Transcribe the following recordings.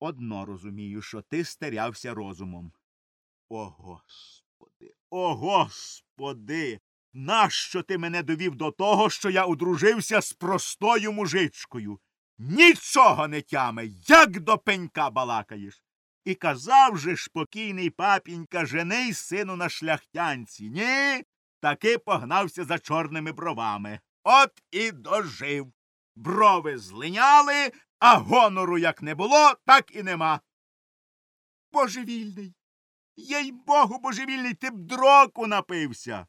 Одно розумію, що ти стерявся розумом. О, господи, о, господи. Нащо ти мене довів до того, що я одружився з простою мужичкою? Нічого не тяме, як до пенька балакаєш. І казав же ж покійний папінька жений сину на шляхтянці. Ні, таки погнався за чорними бровами. От і дожив. Брови злиняли, а гонору як не було, так і нема. Божевільний. Їй богу, божевільний, ти б дроку напився.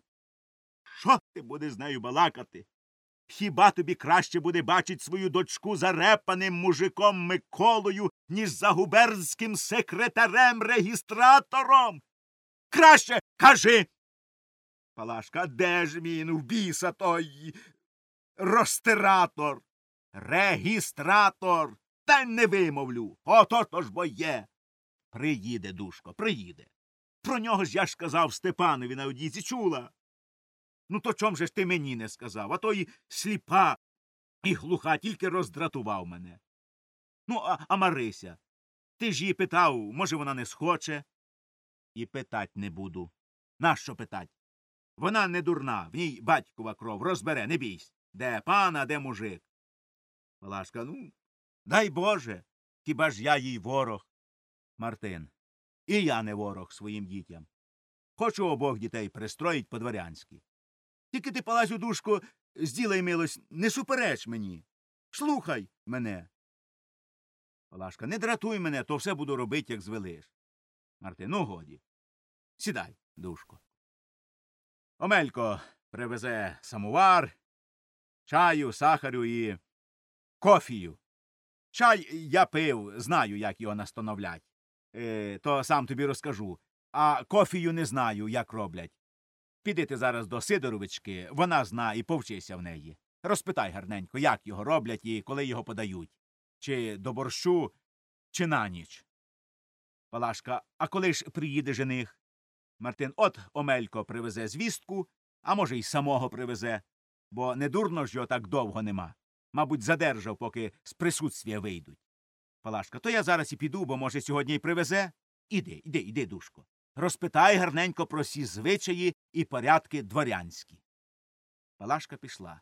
Що ти будеш з нею балакати? Хіба тобі краще буде бачить свою дочку зарепаним мужиком Миколою, ніж за губернським секретарем регістратором? Краще кажи. Палашка, де ж він в біса той ростиратор? Регістратор. Та не вимовлю. Ото то ж бо є. Приїде, душко, приїде. Про нього ж я ж казав Степанові на одіці чула. Ну, то чом же ж ти мені не сказав, а то і сліпа і глуха тільки роздратував мене. Ну, а, а Марися, ти ж її питав, може, вона не схоче? І питать не буду. Нащо питать? Вона не дурна, в ній батькова кров, розбере, не бійсь. Де пан, а де мужик? Палашка, ну, дай Боже, хіба ж я їй ворог? Мартин. І я не ворог своїм дітям. Хочу обох дітей пристроїть по дворянськи. Тільки ти, палазю душко, зділай милость, не супереч мені. Слухай мене. Палашка, не дратуй мене, то все буду робити, як звелиш. Мартин, ну годі. Сідай, душко. Омелько привезе самовар, чаю, сахарю і кофію. Чай я пив, знаю, як його настановлять. Е, то сам тобі розкажу. А кофію не знаю, як роблять. Піди ти зараз до Сидоровички, вона зна і повчися в неї. Розпитай гарненько, як його роблять і коли його подають. Чи до борщу, чи на ніч. Палашка, а коли ж приїде жених? Мартин, от Омелько привезе звістку, а може, й самого привезе, бо не дурно ж його так довго нема. Мабуть, задержав, поки з присутствія вийдуть. Палашка, то я зараз і піду, бо, може, сьогодні й привезе. Іди, іди, іди, душко. Розпитай гарненько про всі звичаї і порядки дворянські. Палашка пішла.